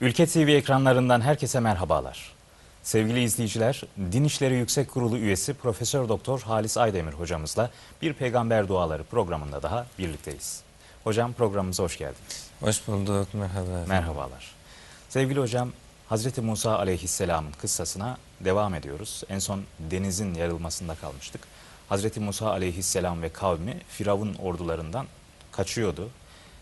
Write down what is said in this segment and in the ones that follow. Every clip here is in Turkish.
Ülke TV ekranlarından herkese merhabalar. Sevgili izleyiciler, Din İşleri Yüksek Kurulu üyesi Profesör Doktor Halis Aydemir hocamızla Bir Peygamber Duaları programında daha birlikteyiz. Hocam programımıza hoş geldiniz. Hoş bulduk, merhaba. Merhabalar. Sevgili hocam, Hazreti Musa aleyhisselamın kıssasına devam ediyoruz. En son denizin yarılmasında kalmıştık. Hazreti Musa aleyhisselam ve kavmi Firavun ordularından kaçıyordu.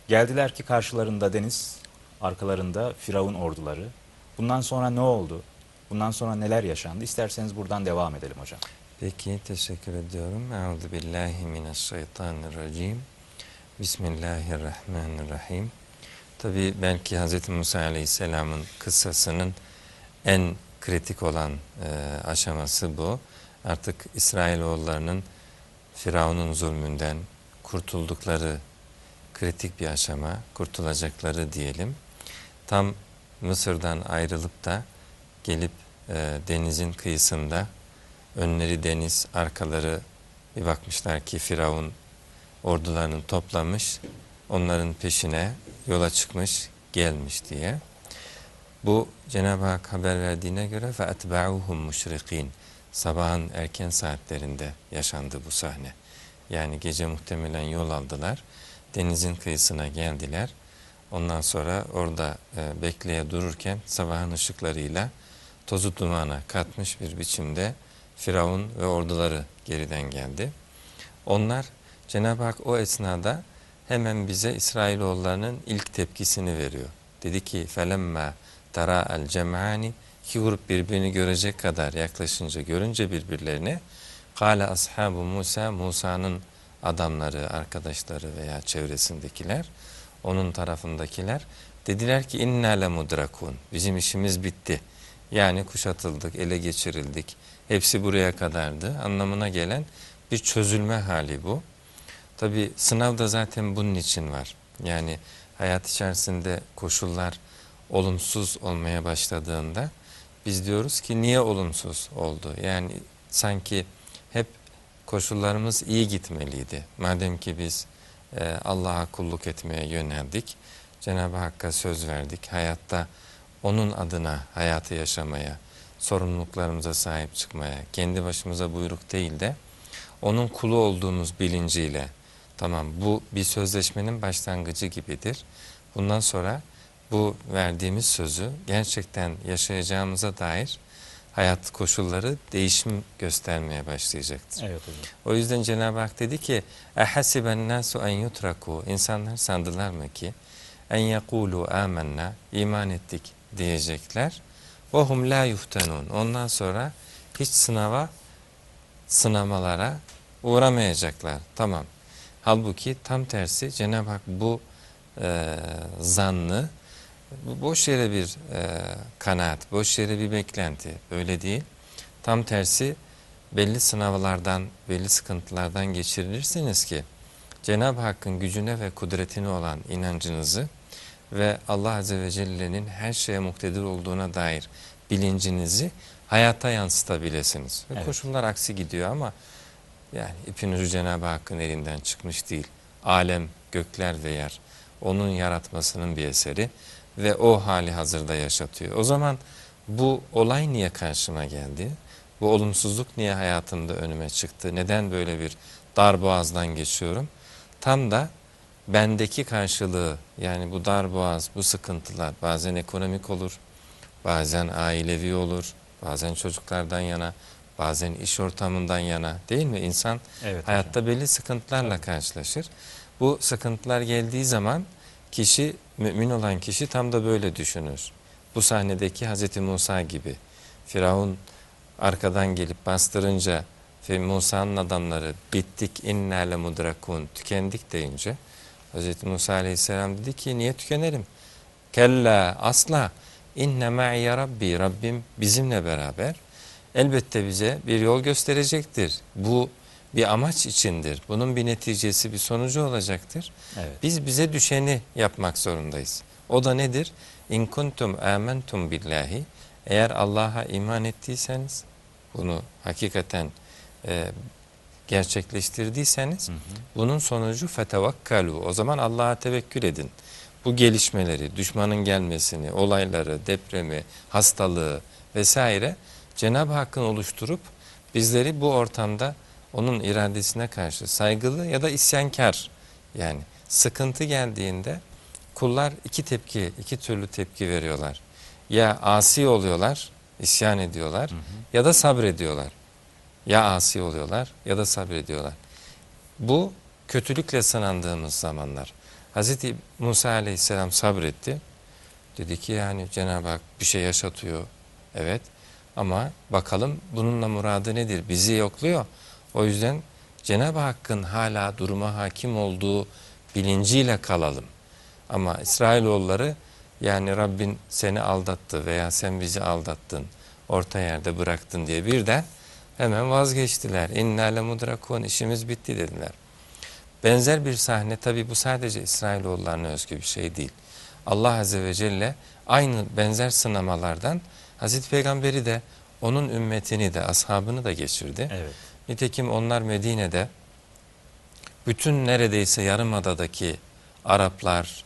Geldiler ki karşılarında deniz, arkalarında Firavun orduları. Bundan sonra ne oldu? Bundan sonra neler yaşandı? İsterseniz buradan devam edelim hocam. Peki, teşekkür ediyorum. Euzu billahi mineşşeytanirracim. Bismillahirrahmanirrahim. Tabi belki Hz. Musa Aleyhisselam'ın kıssasının en kritik olan e, aşaması bu. Artık İsrailoğullarının Firavun'un zulmünden kurtuldukları kritik bir aşama, kurtulacakları diyelim. Tam Mısır'dan ayrılıp da gelip e, denizin kıyısında önleri deniz, arkaları bir bakmışlar ki Firavun ordularını toplamış, onların peşine yola çıkmış, gelmiş diye. Bu Cenab-ı Hak haber verdiğine göre etba'uhum müşrikin. Sabahın erken saatlerinde yaşandı bu sahne. Yani gece muhtemelen yol aldılar. Denizin kıyısına geldiler. Ondan sonra orada e, bekleye dururken sabahın ışıklarıyla tozu dumana katmış bir biçimde Firavun ve orduları geriden geldi. Onlar Cenab-ı Hak o esnada hemen bize İsrailoğullarının ilk tepkisini veriyor. Dedi ki felemma tara el cem'ani iki grup birbirini görecek kadar yaklaşınca görünce birbirlerini kâle ashabu Musa Musa'nın adamları, arkadaşları veya çevresindekiler onun tarafındakiler dediler ki inna le mudrakun bizim işimiz bitti. Yani kuşatıldık, ele geçirildik. Hepsi buraya kadardı anlamına gelen bir çözülme hali bu. Tabi sınav da zaten bunun için var. Yani hayat içerisinde koşullar olumsuz olmaya başladığında biz diyoruz ki niye olumsuz oldu? Yani sanki hep koşullarımız iyi gitmeliydi. Madem ki biz e, Allah'a kulluk etmeye yöneldik, Cenab-ı Hakk'a söz verdik, hayatta onun adına hayatı yaşamaya, sorumluluklarımıza sahip çıkmaya, kendi başımıza buyruk değil de onun kulu olduğumuz bilinciyle tamam bu bir sözleşmenin başlangıcı gibidir. Bundan sonra bu verdiğimiz sözü gerçekten yaşayacağımıza dair hayat koşulları değişim göstermeye başlayacaktır. Evet hocam. O yüzden Cenab-ı Hak dedi ki ehasiben nasu en yutraku insanlar sandılar mı ki en yekulu amenna iman ettik diyecekler. Ve hum la yuhtenun. Ondan sonra hiç sınava sınamalara uğramayacaklar. Tamam. Halbuki tam tersi Cenab-ı Hak bu e, zannı bu boş yere bir e, kanaat, boş yere bir beklenti. Öyle değil. Tam tersi belli sınavlardan, belli sıkıntılardan geçirilirsiniz ki Cenab-ı Hakk'ın gücüne ve kudretine olan inancınızı ve Allah Azze ve Celle'nin her şeye muktedir olduğuna dair bilincinizi hayata yansıtabilirsiniz. Ve Evet. koşullar aksi gidiyor ama yani ipin ucu Cenab-ı Hakk'ın elinden çıkmış değil. Alem, gökler ve yer onun yaratmasının bir eseri ve o hali hazırda yaşatıyor. O zaman bu olay niye karşıma geldi? Bu olumsuzluk niye hayatımda önüme çıktı? Neden böyle bir dar boğazdan geçiyorum? Tam da bendeki karşılığı yani bu dar boğaz, bu sıkıntılar bazen ekonomik olur, bazen ailevi olur, bazen çocuklardan yana, bazen iş ortamından yana değil mi? İnsan Evet hayatta belli sıkıntılarla karşılaşır. Bu sıkıntılar geldiği zaman kişi, mümin olan kişi tam da böyle düşünür. Bu sahnedeki Hz. Musa gibi. Firavun arkadan gelip bastırınca ve Musa'nın adamları bittik innâle mudrakun tükendik deyince Hz. Musa aleyhisselam dedi ki niye tükenelim? Kella asla inne ma'iye rabbi Rabbim bizimle beraber elbette bize bir yol gösterecektir. Bu bir amaç içindir. Bunun bir neticesi, bir sonucu olacaktır. Evet. Biz bize düşeni yapmak zorundayız. O da nedir? İn kuntum amentum billahi. Eğer Allah'a iman ettiyseniz, bunu hakikaten e, gerçekleştirdiyseniz, bunun sonucu fetevakkalu. O zaman Allah'a tevekkül edin. bu gelişmeleri, düşmanın gelmesini, olayları, depremi, hastalığı vesaire Cenab-ı Hakk'ın oluşturup bizleri bu ortamda onun iradesine karşı saygılı ya da isyankar yani sıkıntı geldiğinde kullar iki tepki, iki türlü tepki veriyorlar. Ya asi oluyorlar, isyan ediyorlar ya da sabrediyorlar. Ya asi oluyorlar ya da sabrediyorlar. Bu kötülükle sınandığımız zamanlar. Hz. Musa aleyhisselam sabretti. Dedi ki yani Cenab-ı Hak bir şey yaşatıyor. Evet ama bakalım bununla muradı nedir? Bizi yokluyor. O yüzden Cenab-ı Hakk'ın hala duruma hakim olduğu bilinciyle kalalım. Ama İsrailoğulları yani Rabbin seni aldattı veya sen bizi aldattın, orta yerde bıraktın diye birden hemen vazgeçtiler. İnna le mudrakun işimiz bitti dediler. Benzer bir sahne tabi bu sadece İsrailoğullarına özgü bir şey değil. Allah Azze ve Celle aynı benzer sınamalardan Hazreti Peygamberi de onun ümmetini de ashabını da geçirdi. Evet. Nitekim onlar Medine'de bütün neredeyse yarımadadaki Araplar,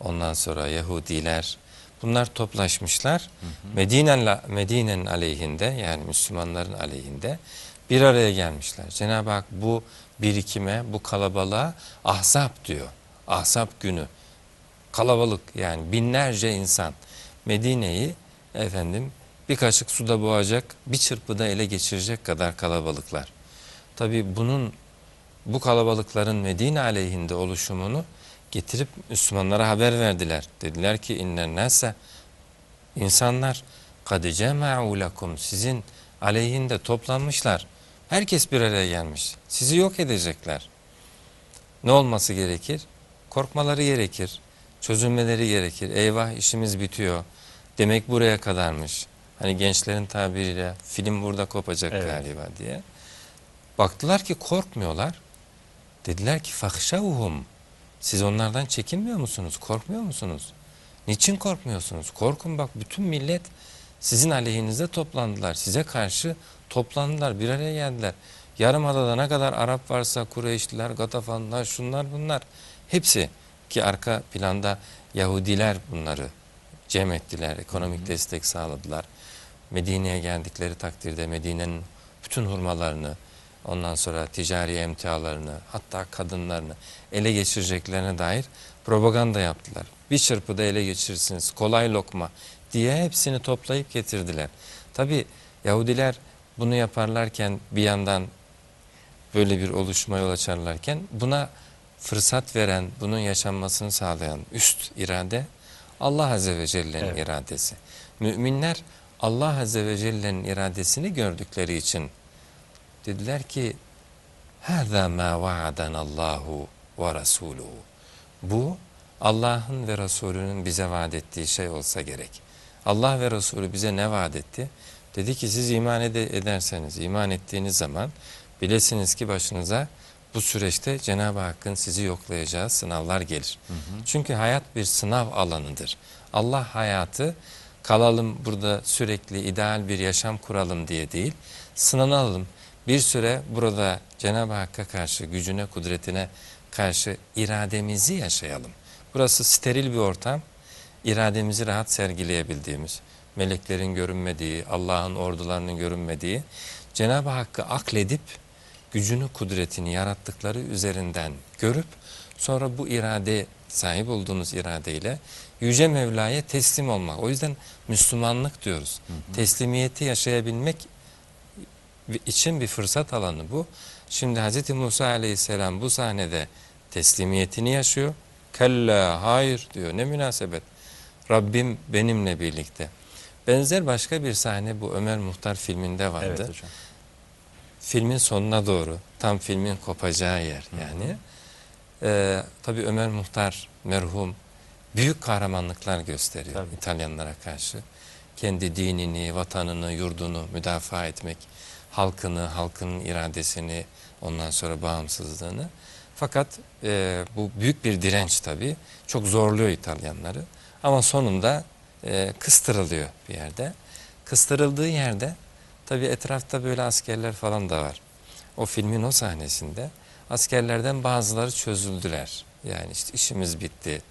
ondan sonra Yahudiler bunlar toplaşmışlar. Medine'nin Medine'nin aleyhinde yani Müslümanların aleyhinde bir araya gelmişler. Cenab-ı Hak bu birikime, bu kalabalığa ahzab diyor. Ahzab günü. Kalabalık yani binlerce insan Medine'yi efendim bir kaşık suda boğacak, bir çırpıda ele geçirecek kadar kalabalıklar. Tabi bunun bu kalabalıkların Medine aleyhinde oluşumunu getirip Müslümanlara haber verdiler. Dediler ki innen nase insanlar kad cema'u lekum sizin aleyhinde toplanmışlar. Herkes bir araya gelmiş. Sizi yok edecekler. Ne olması gerekir? Korkmaları gerekir. Çözülmeleri gerekir. Eyvah işimiz bitiyor. Demek buraya kadarmış. Hani gençlerin tabiriyle film burada kopacak Evet. galiba diye. Baktılar ki korkmuyorlar. Dediler ki fakşavuhum. Siz onlardan çekinmiyor musunuz? Korkmuyor musunuz? Niçin korkmuyorsunuz? Korkun bak bütün millet sizin aleyhinize toplandılar. Size karşı toplandılar. Bir araya geldiler. Yarımada'da ne kadar Arap varsa Kureyşliler, Gatafanlar, şunlar bunlar. Hepsi ki arka planda Yahudiler bunları cem ettiler. Ekonomik destek sağladılar. Medine'ye geldikleri takdirde Medine'nin bütün hurmalarını, ondan sonra ticari emtialarını, hatta kadınlarını ele geçireceklerine dair propaganda yaptılar. Bir çırpıda ele geçirirsiniz, kolay lokma diye hepsini toplayıp getirdiler. Tabi Yahudiler bunu yaparlarken bir yandan böyle bir oluşma yol açarlarken buna fırsat veren, bunun yaşanmasını sağlayan üst irade Allah Azze ve Celle'nin Evet. iradesi. Müminler Allah Azze ve Celle'nin iradesini gördükleri için dediler ki هَذَا مَا وَعَدَنَ اللّٰهُ وَرَسُولُهُ Bu Allah'ın ve Resulünün bize vaat ettiği şey olsa gerek. Allah ve Resulü bize ne vaat etti? Dedi ki siz iman ede- ederseniz, iman ettiğiniz zaman bilesiniz ki başınıza bu süreçte Cenab-ı Hakk'ın sizi yoklayacağı sınavlar gelir. Çünkü hayat bir sınav alanıdır. Allah hayatı kalalım burada sürekli ideal bir yaşam kuralım diye değil, sınanalım. Bir süre burada Cenab-ı Hakk'a karşı, gücüne, kudretine karşı irademizi yaşayalım. Burası steril bir ortam, irademizi rahat sergileyebildiğimiz, meleklerin görünmediği, Allah'ın ordularının görünmediği, Cenab-ı Hakk'ı akledip, gücünü, kudretini yarattıkları üzerinden görüp, sonra bu irade, sahip olduğunuz iradeyle Yüce Mevla'ya teslim olmak. O yüzden Müslümanlık diyoruz. Teslimiyeti yaşayabilmek için bir fırsat alanı bu. Şimdi Hz. Musa aleyhisselam bu sahnede teslimiyetini yaşıyor. Kella hayır diyor ne münasebet. Rabbim benimle birlikte. Benzer başka bir sahne bu Ömer Muhtar filminde vardı. Evet hocam. Filmin sonuna doğru tam filmin kopacağı yer yani. Ee, tabii Ömer Muhtar merhum büyük kahramanlıklar gösteriyor Tabii. İtalyanlara karşı. Kendi dinini, vatanını, yurdunu müdafaa etmek, halkını, halkının iradesini, ondan sonra bağımsızlığını. Fakat e, bu büyük bir direnç tabii. Çok zorluyor İtalyanları. Ama sonunda e, kıstırılıyor bir yerde. Kıstırıldığı yerde tabii etrafta böyle askerler falan da var. O filmin o sahnesinde askerlerden bazıları çözüldüler. Yani işte işimiz bitti.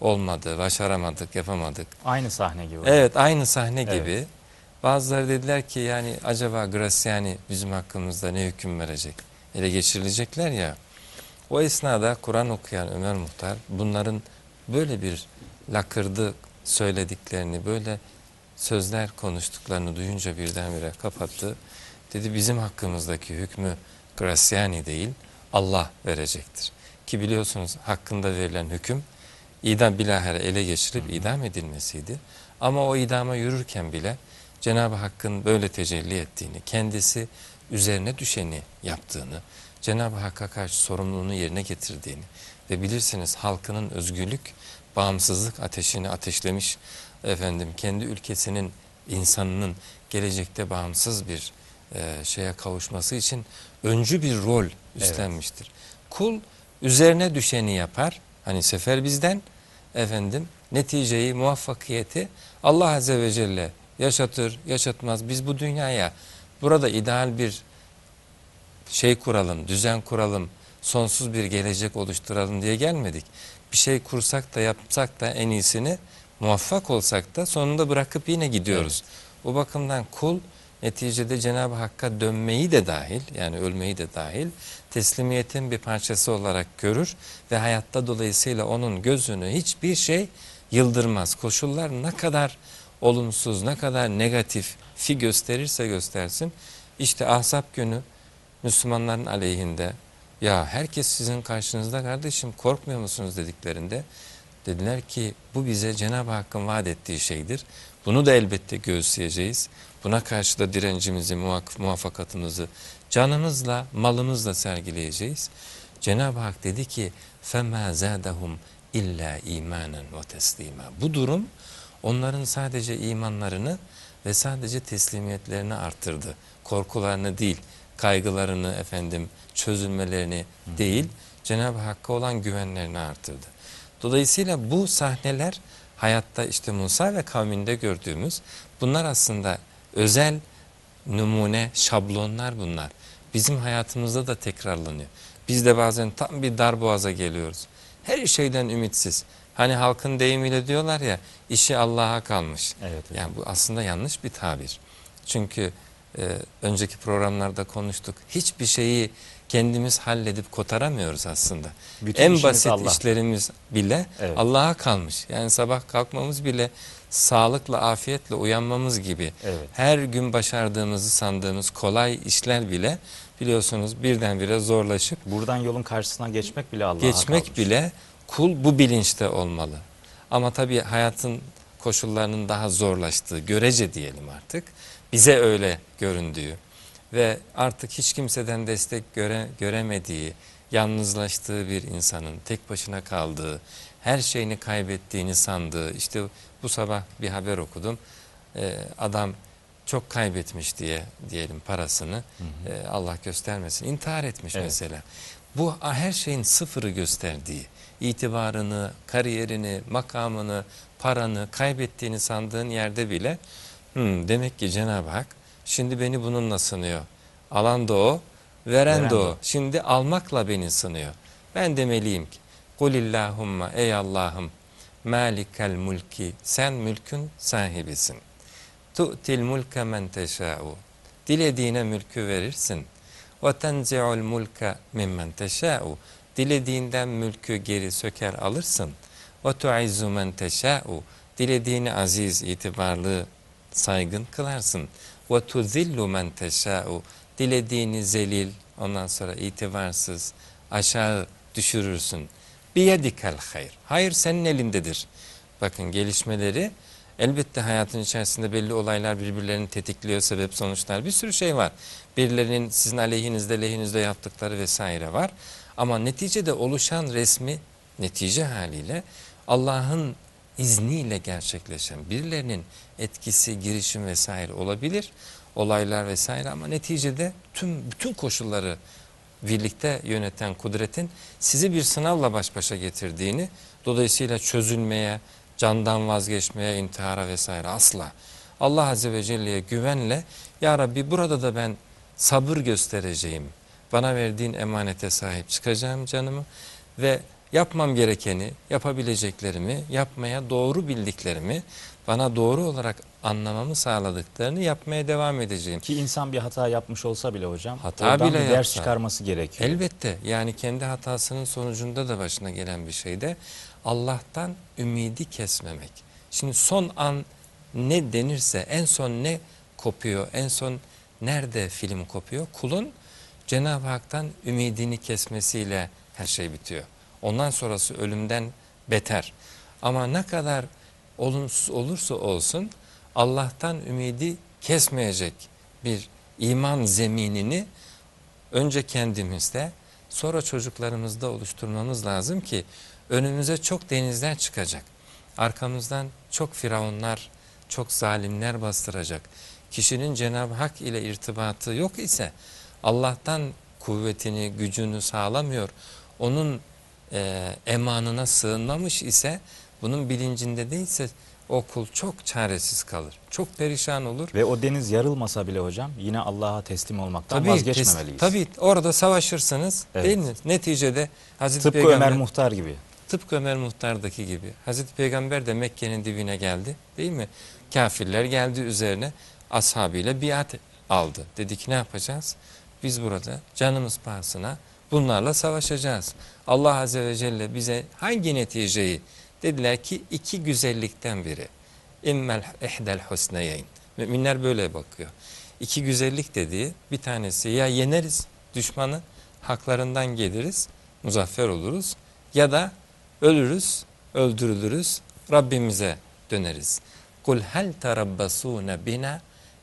olmadı, başaramadık, yapamadık. Aynı sahne gibi. Evet aynı sahne Evet. gibi. Bazıları dediler ki yani acaba Graciani bizim hakkımızda ne hüküm verecek? Ele geçirilecekler ya. O esnada Kur'an okuyan Ömer Muhtar bunların böyle bir lakırdı söylediklerini, böyle sözler konuştuklarını duyunca birdenbire kapattı. Dedi bizim hakkımızdaki hükmü Graciani değil Allah verecektir. Ki biliyorsunuz hakkında verilen hüküm idam bilahare ele geçirip idam edilmesiydi. Ama o idama yürürken bile Cenab-ı Hakk'ın böyle tecelli ettiğini, kendisi üzerine düşeni yaptığını, Cenab-ı Hakk'a karşı sorumluluğunu yerine getirdiğini ve bilirsiniz halkının özgürlük, bağımsızlık ateşini ateşlemiş efendim kendi ülkesinin insanının gelecekte bağımsız bir e, şeye kavuşması için öncü bir rol üstlenmiştir. Kul üzerine düşeni yapar. Hani sefer bizden efendim neticeyi, muvaffakiyeti Allah Azze ve Celle yaşatır, yaşatmaz. Biz bu dünyaya burada ideal bir şey kuralım, düzen kuralım, sonsuz bir gelecek oluşturalım diye gelmedik. Bir şey kursak da yapsak da en iyisini muvaffak olsak da sonunda bırakıp yine gidiyoruz. O bakımdan kul neticede Cenab-ı Hakk'a dönmeyi de dahil yani ölmeyi de dahil teslimiyetin bir parçası olarak görür ve hayatta dolayısıyla onun gözünü hiçbir şey yıldırmaz. Koşullar ne kadar olumsuz, ne kadar negatif fi gösterirse göstersin işte Ahzab günü Müslümanların aleyhinde ya herkes sizin karşınızda kardeşim korkmuyor musunuz dediklerinde dediler ki bu bize Cenab-ı Hakk'ın vaat ettiği şeydir. Bunu da elbette göğüsleyeceğiz. Buna karşı da direncimizi, muvaff- muvaffakatımızı canımızla, malımızla sergileyeceğiz. Cenab-ı Hak dedi ki فَمَا زَادَهُمْ illa imanen ve teslima. Bu durum onların sadece imanlarını ve sadece teslimiyetlerini arttırdı. Korkularını değil, kaygılarını efendim çözülmelerini değil, Cenab-ı Hakk'a olan güvenlerini arttırdı. Dolayısıyla bu sahneler hayatta işte Musa ve kavminde gördüğümüz bunlar aslında özel numune, şablonlar bunlar. Bizim hayatımızda da tekrarlanıyor. Biz de bazen tam bir darboğaza geliyoruz. Her şeyden ümitsiz. Hani halkın deyimiyle diyorlar ya işi Allah'a kalmış. Evet hocam. Yani bu aslında yanlış bir tabir. Çünkü e, önceki programlarda konuştuk. Hiçbir şeyi kendimiz halledip kotaramıyoruz aslında. Bütün en basit Allah. işlerimiz bile Evet. Allah'a kalmış. Yani sabah kalkmamız bile sağlıkla, afiyetle uyanmamız gibi. Evet. Her gün başardığımızı sandığımız kolay işler bile biliyorsunuz birdenbire zorlaşıp Buradan yolun karşısına geçmek bile Allah'a geçmek kalmış. bile kul bu bilinçte olmalı. Ama tabii hayatın koşullarının daha zorlaştığı, görece diyelim artık, bize öyle göründüğü ve artık hiç kimseden destek göre, göremediği, yalnızlaştığı bir insanın tek başına kaldığı, her şeyini kaybettiğini sandığı, işte bu sabah bir haber okudum, Ee, adam çok kaybetmiş diye diyelim parasını, Ee, Allah göstermesin, intihar etmiş Evet. mesela. Bu her şeyin sıfırı gösterdiği, itibarını, kariyerini, makamını, paranı kaybettiğini sandığın yerde bile "Hmm, demek ki Cenab-ı Hak şimdi beni bununla sınıyor. Alan da o, veren, Veren de o. Şimdi almakla beni sınıyor. Ben demeliyim ki Kulillahumma ey Allah'ım malikel mulki sen mülkün sahibisin. Tu'til mulke men teşâ'u. Dilediğine mülkü verirsin. Tenzi'ul mulke mimmen teşâ'u. Dilediğinden mülkü geri söker alırsın. Tu'izzu men teşâ'u. Dilediğini aziz, itibarlı, saygın kılarsın. Tuzillu men teşâ'u. Dilediğini zelil, ondan sonra itibarsız, aşağı düşürürsün. Biyedikel hayır. Hayır senin elindedir. Bakın gelişmeleri elbette hayatın içerisinde belli olaylar birbirlerini tetikliyor, sebep sonuçlar bir sürü şey var. Birilerinin sizin aleyhinizde lehinizde yaptıkları vesaire var. Ama neticede oluşan resmi netice haliyle Allah'ın izniyle gerçekleşen birilerinin etkisi, girişim vesaire olabilir. Olaylar vesaire ama neticede tüm bütün koşulları birlikte yöneten kudretin sizi bir sınavla baş başa getirdiğini dolayısıyla çözülmeye, candan vazgeçmeye, intihara vesaire asla. Allah Azze ve Celle'ye güvenle Ya Rabbi burada da ben sabır göstereceğim. Bana verdiğin emanete sahip çıkacağım canımı ve yapmam gerekeni, yapabileceklerimi, yapmaya doğru bildiklerimi, bana doğru olarak anlamamı sağladıklarını yapmaya devam edeceğim. Ki insan bir hata yapmış olsa bile hocam Hata oradan bile bir ders yapsa. çıkarması gerekiyor. Elbette yani kendi hatasının sonucunda da başına gelen bir şey de Allah'tan ümidi kesmemek. Şimdi son an ne denirse en son ne kopuyor, en son nerede film kopuyor? Kulun Cenab-ı Hak'tan ümidini kesmesiyle her şey bitiyor. Ondan sonrası ölümden beter. Ama ne kadar olumsuz olursa olsun Allah'tan ümidi kesmeyecek bir iman zeminini önce kendimizde sonra çocuklarımızda oluşturmamız lazım ki önümüze çok denizler çıkacak. Arkamızdan çok firavunlar, çok zalimler bastıracak. Kişinin Cenab-ı Hak ile irtibatı yok ise Allah'tan kuvvetini, gücünü sağlamıyor. Onun e, emanına sığınmamış ise bunun bilincinde değilse o kul çok çaresiz kalır. Çok perişan olur. Ve o deniz yarılmasa bile hocam yine Allah'a teslim olmaktan Tabii, vazgeçmemeliyiz. tabii orada savaşırsınız Evet. değil mi? Neticede Hazreti Tıpkı Peygamber Ömer Muhtar gibi. Tıpkı Ömer Muhtar'daki gibi. Hazreti Peygamber de Mekke'nin dibine geldi değil mi? Kafirler geldi üzerine ashabıyla biat aldı. Dedi ki ne yapacağız? Biz burada canımız pahasına bunlarla savaşacağız. Allah Azze ve Celle bize hangi neticeyi? Dediler ki iki güzellikten biri. İmmel ihdel husneyeyn. Müminler böyle bakıyor. İki güzellik dediği bir tanesi ya yeneriz düşmanı, haklarından geliriz, muzaffer oluruz ya da ölürüz, öldürülürüz, Rabbimize döneriz. Kul hel terabbasune bina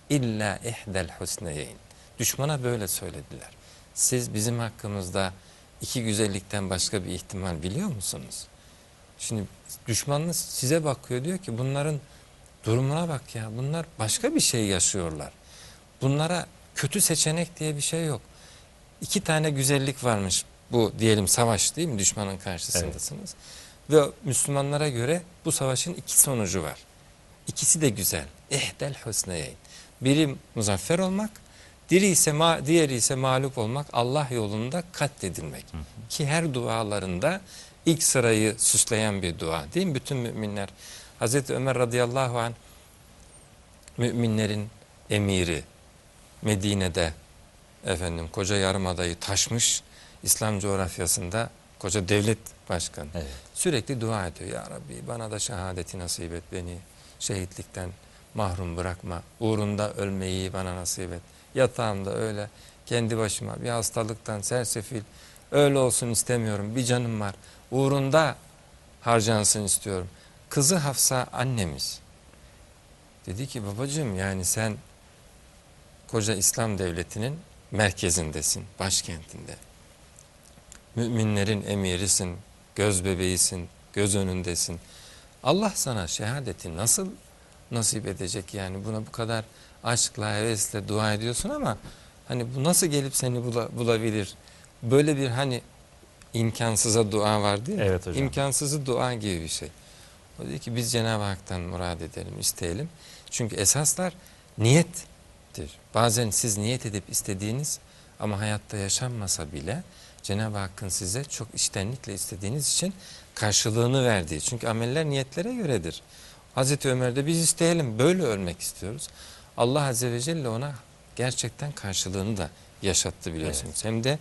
illa ihdel husneyeyn. Düşmana böyle söylediler. Siz bizim hakkımızda iki güzellikten başka bir ihtimal biliyor musunuz? Şimdi düşmanınız size bakıyor diyor ki bunların durumuna bak ya bunlar başka bir şey yaşıyorlar. Bunlara kötü seçenek diye bir şey yok. İki tane güzellik varmış bu diyelim savaş değil mi düşmanın karşısındasınız. Ve Müslümanlara göre bu savaşın iki sonucu var. İkisi de güzel. Ehdel husneyeyn. Biri muzaffer olmak, diğeri ise, ma diğeri ise mağlup olmak, Allah yolunda katledilmek. Ki her dualarında ilk sırayı süsleyen bir dua değil mi? Bütün müminler. Hazreti Ömer radıyallahu anh müminlerin emiri Medine'de efendim koca yarımadayı taşmış İslam coğrafyasında koca devlet başkanı. Evet. Sürekli dua ediyor. Ya Rabbi bana da şehadeti nasip et beni. Şehitlikten mahrum bırakma. Uğrunda ölmeyi bana nasip et. Yatağımda öyle kendi başıma bir hastalıktan sersefil öyle olsun istemiyorum. Bir canım var. Uğrunda harcansın istiyorum. Kızı Hafsa annemiz. Dedi ki babacığım yani sen koca İslam devletinin merkezindesin, başkentinde. Müminlerin emirisin, göz bebeğisin, göz önündesin. Allah sana şehadeti nasıl nasip edecek yani buna bu kadar aşkla, hevesle dua ediyorsun ama hani bu nasıl gelip seni bula- bulabilir? Böyle bir hani imkansıza dua var değil mi? Evet hocam. İmkansızı dua gibi bir şey. O dedi ki biz Cenab-ı Hak'tan murad edelim, isteyelim. Çünkü esaslar niyettir. Bazen siz niyet edip istediğiniz ama hayatta yaşanmasa bile Cenab-ı Hakk'ın size çok içtenlikle istediğiniz için karşılığını verdiği. Çünkü ameller niyetlere göredir. Hazreti Ömer'de biz isteyelim, böyle ölmek istiyoruz. Allah Azze ve Celle ona gerçekten karşılığını da yaşattı biliyorsunuz. Hem de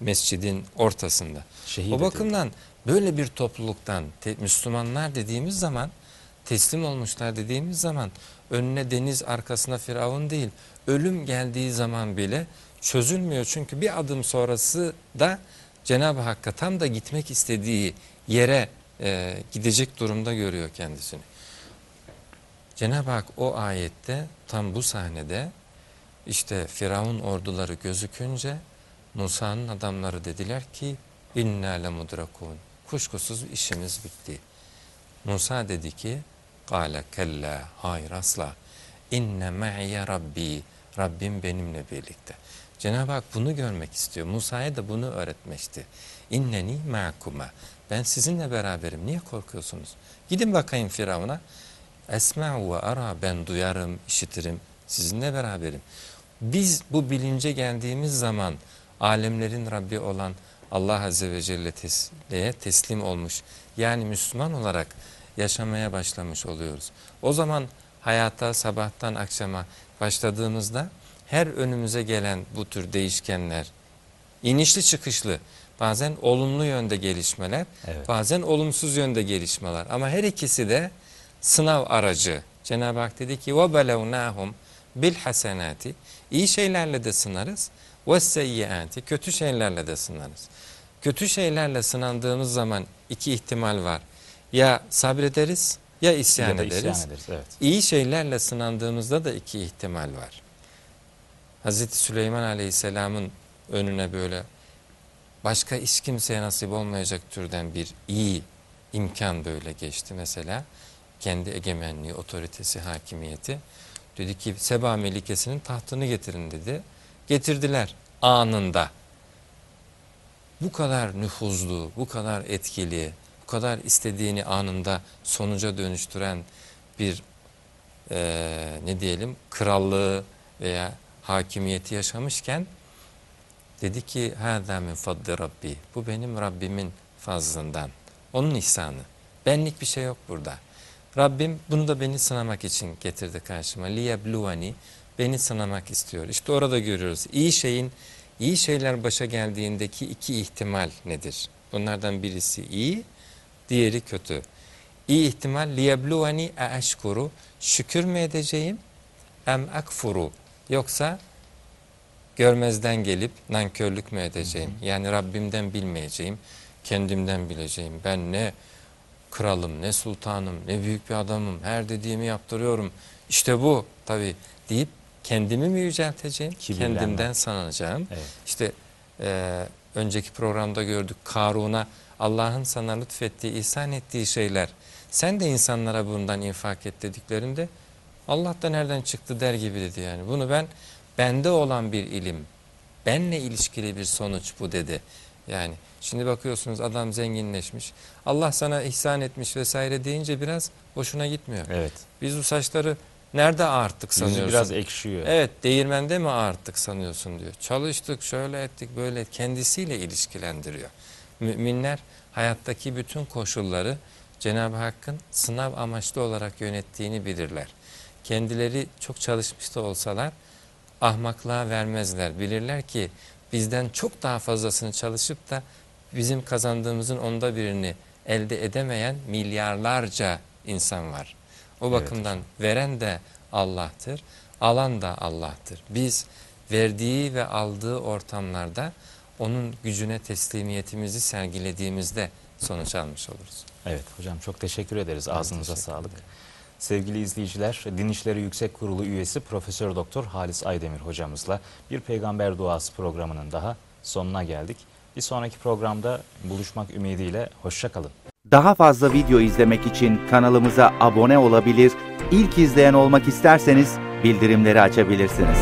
mescidin ortasında. Şehit o edildi. bakımdan böyle bir topluluktan te- Müslümanlar dediğimiz zaman teslim olmuşlar dediğimiz zaman önüne deniz arkasına firavun değil ölüm geldiği zaman bile çözülmüyor. Çünkü bir adım sonrası da Cenab-ı Hakk'a tam da gitmek istediği yere e, gidecek durumda görüyor kendisini. Cenab-ı Hak o ayette tam bu sahnede işte Firavun orduları gözükünce Musa'nın adamları dediler ki inna lemudrakun. Kuşkusuz işimiz bitti. Musa dedi ki Kale kella hayır asla inne me'ye rabbi Rabbim benimle birlikte. Cenab-ı Hak bunu görmek istiyor. Musa'ya da bunu öğretmişti. İnneni ma'kuma. Ben sizinle beraberim. Niye korkuyorsunuz? Gidin bakayım Firavun'a. Esma'u ve ara ben duyarım, işitirim. Sizinle beraberim. Biz bu bilince geldiğimiz zaman alemlerin Rabbi olan Allah Azze ve Celle tesliye teslim olmuş. Yani Müslüman olarak yaşamaya başlamış oluyoruz. O zaman hayata sabahtan akşama başladığımızda her önümüze gelen bu tür değişkenler, inişli çıkışlı, bazen olumlu yönde gelişmeler, Evet. bazen olumsuz yönde gelişmeler. Ama her ikisi de sınav aracı. Cenab-ı Hak dedi ki وَبَلَوْنَاهُمْ بِالْحَسَنَاتِ İyi şeylerle de sınarız. وَالسَّيِّئَاتِ Kötü şeylerle de sınarız. Kötü şeylerle sınandığımız zaman iki ihtimal var. Ya sabrederiz ya isyan Ya da ederiz. isyan ederiz. Evet. İyi şeylerle sınandığımızda da iki ihtimal var. Hazreti Süleyman Aleyhisselam'ın önüne böyle başka hiç kimseye nasip olmayacak türden bir iyi imkan böyle geçti mesela. Kendi egemenliği, otoritesi, hakimiyeti. Dedi ki Seba Melikesi'nin tahtını getirin dedi. Getirdiler anında. Bu kadar nüfuzlu, bu kadar etkili, bu kadar istediğini anında sonuca dönüştüren bir eee, ne diyelim krallığı veya hakimiyeti yaşamışken dedi ki hâzâ min fadli rabbi. Bu benim Rabbimin fazlından. Onun ihsanı. Benlik bir şey yok burada. Rabbim bunu da beni sınamak için getirdi karşıma. Liyebluvani beni sınamak istiyor. İşte orada görüyoruz. İyi şeyin iyi şeyler başa geldiğindeki iki ihtimal nedir? Bunlardan birisi iyi, diğeri kötü. İyi ihtimal liyebluvani eşkuru şükür mü edeceğim em akfuru yoksa görmezden gelip nankörlük mü edeceğim? Yani Rabbimden bilmeyeceğim, kendimden bileceğim. Ben ne kralım, ne sultanım, ne büyük bir adamım, her dediğimi yaptırıyorum. İşte bu tabii deyip kendimi mi yücelteceğim, Kibirlenme. kendimden sanacağım. Evet. İşte e, önceki programda gördük Karun'a Allah'ın sana lütfettiği, ihsan ettiği şeyler. Sen de insanlara bundan infak et dediklerinde Allah da nereden çıktı der gibi dedi yani. Bunu ben bende olan bir ilim, benle ilişkili bir sonuç bu dedi. Yani şimdi bakıyorsunuz adam zenginleşmiş. Allah sana ihsan etmiş vesaire deyince biraz hoşuna gitmiyor. Evet. Biz bu saçları nerede ağarttık sanıyorsun? Yüzü biraz ekşiyor. Evet değirmende mi ağarttık sanıyorsun diyor. Çalıştık şöyle ettik böyle kendisiyle ilişkilendiriyor. Müminler hayattaki bütün koşulları Cenab-ı Hakk'ın sınav amaçlı olarak yönettiğini bilirler. Kendileri çok çalışmış da olsalar ahmaklığa vermezler. Bilirler ki bizden çok daha fazlasını çalışıp da bizim kazandığımızın onda birini elde edemeyen milyarlarca insan var. O Evet bakımdan veren de Allah'tır, alan da Allah'tır. Biz verdiği ve aldığı ortamlarda onun gücüne teslimiyetimizi sergilediğimizde sonuç almış oluruz. Evet hocam çok teşekkür ederiz. Ağzınıza teşekkür sağlık. ederim. Sevgili izleyiciler, Din İşleri Yüksek Kurulu üyesi Profesör Doktor Halis Aydemir hocamızla bir peygamber duası programının daha sonuna geldik. Bir sonraki programda buluşmak ümidiyle hoşça kalın. Daha fazla video izlemek için kanalımıza abone olabilir, ilk izleyen olmak isterseniz bildirimleri açabilirsiniz.